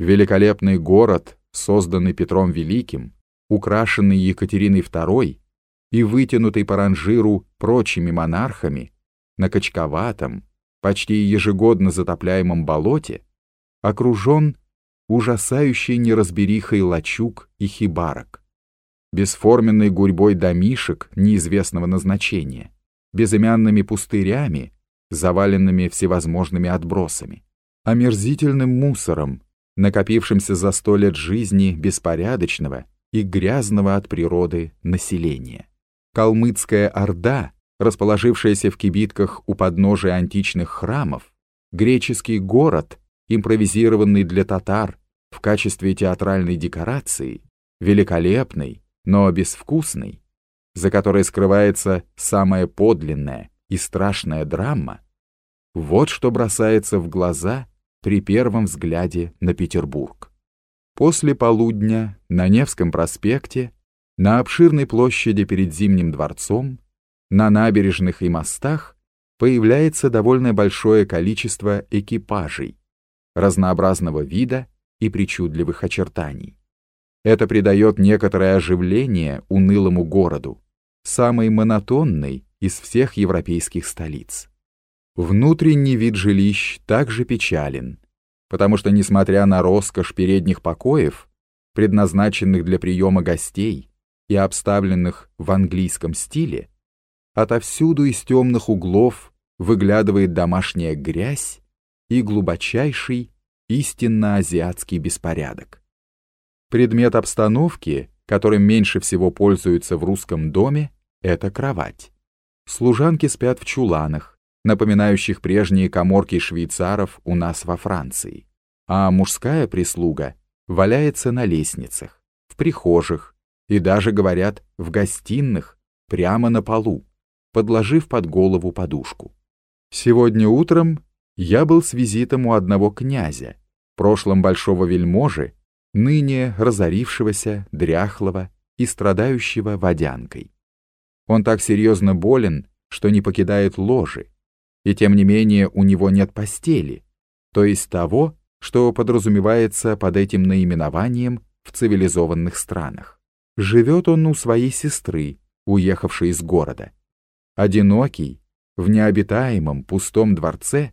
Великолепный город, созданный Петром Великим, украшенный Екатериной II и вытянутый по ранжиру прочими монархами, на качковатом, почти ежегодно затопляемом болоте, окружен ужасающей неразберихой лачуг и хибарок, бесформенной гурьбой домишек неизвестного назначения, безымянными пустырями, заваленными всевозможными отбросами, омерзительным мусором, накопившимся за сто лет жизни беспорядочного и грязного от природы населения. Калмыцкая орда, расположившаяся в кибитках у подножия античных храмов, греческий город, импровизированный для татар в качестве театральной декорации, великолепный, но безвкусный, за которой скрывается самая подлинная и страшная драма, вот что бросается в глаза при первом взгляде на Петербург. После полудня на Невском проспекте, на обширной площади перед Зимним дворцом, на набережных и мостах появляется довольно большое количество экипажей разнообразного вида и причудливых очертаний. Это придает некоторое оживление унылому городу, самый монотонный из всех европейских столиц. Внутренний вид жилищ также печален, потому что, несмотря на роскошь передних покоев, предназначенных для приема гостей и обставленных в английском стиле, отовсюду из темных углов выглядывает домашняя грязь и глубочайший, истинно азиатский беспорядок. Предмет обстановки, которым меньше всего пользуются в русском доме, это кровать. Служанки спят в чуланах, напоминающих прежние коморки швейцаров у нас во Франции, а мужская прислуга валяется на лестницах, в прихожих и даже, говорят, в гостиных, прямо на полу, подложив под голову подушку. Сегодня утром я был с визитом у одного князя, прошлом большого вельможи, ныне разорившегося, дряхлого и страдающего водянкой. Он так серьезно болен, что не покидает ложи, и тем не менее у него нет постели, то есть того, что подразумевается под этим наименованием в цивилизованных странах. Живет он у своей сестры, уехавшей из города. Одинокий, в необитаемом пустом дворце,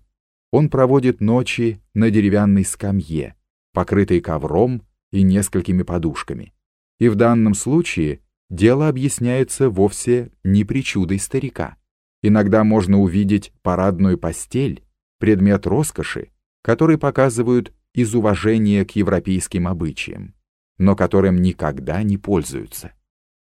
он проводит ночи на деревянной скамье, покрытой ковром и несколькими подушками. И в данном случае дело объясняется вовсе не причудой старика. Иногда можно увидеть парадную постель, предмет роскоши, который показывают из уважения к европейским обычаям, но которым никогда не пользуются.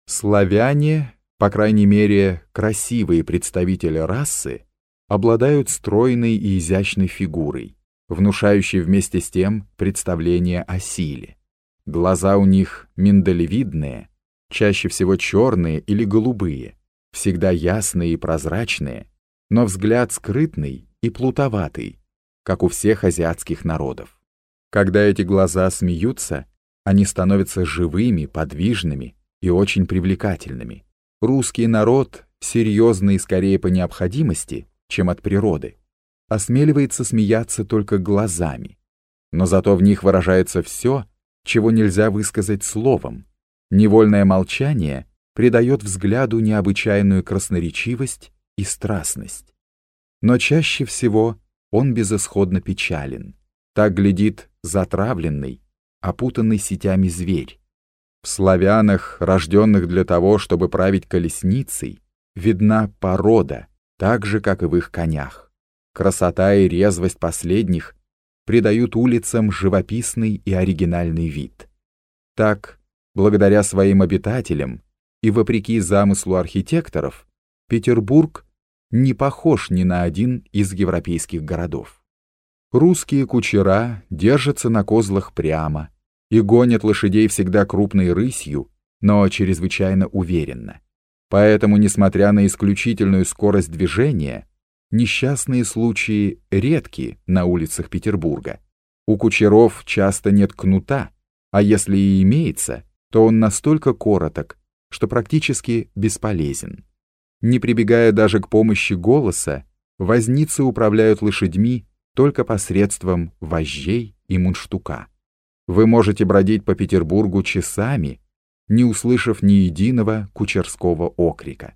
Славяне, по крайней мере, красивые представители расы, обладают стройной и изящной фигурой, внушающей вместе с тем представление о силе. Глаза у них миндалевидные, чаще всего черные или голубые, всегда ясные и прозрачные, но взгляд скрытный и плутоватый, как у всех азиатских народов. Когда эти глаза смеются, они становятся живыми, подвижными и очень привлекательными. Русский народ, серьезный скорее по необходимости, чем от природы, осмеливается смеяться только глазами, но зато в них выражается все, чего нельзя высказать словом. Невольное молчание придает взгляду необычайную красноречивость и страстность. Но чаще всего он безысходно печален. Так глядит затравленный, опутанный сетями зверь. В славянах, рожденных для того, чтобы править колесницей, видна порода, так же, как и в их конях. Красота и резвость последних придают улицам живописный и оригинальный вид. Так, благодаря своим обитателям, и вопреки замыслу архитекторов, Петербург не похож ни на один из европейских городов. Русские кучера держатся на козлах прямо и гонят лошадей всегда крупной рысью, но чрезвычайно уверенно. Поэтому, несмотря на исключительную скорость движения, несчастные случаи редки на улицах Петербурга. У кучеров часто нет кнута, а если и имеется, то он настолько короток, что практически бесполезен. Не прибегая даже к помощи голоса, возницы управляют лошадьми только посредством вожжей и мундштука. Вы можете бродить по Петербургу часами, не услышав ни единого кучерского окрика.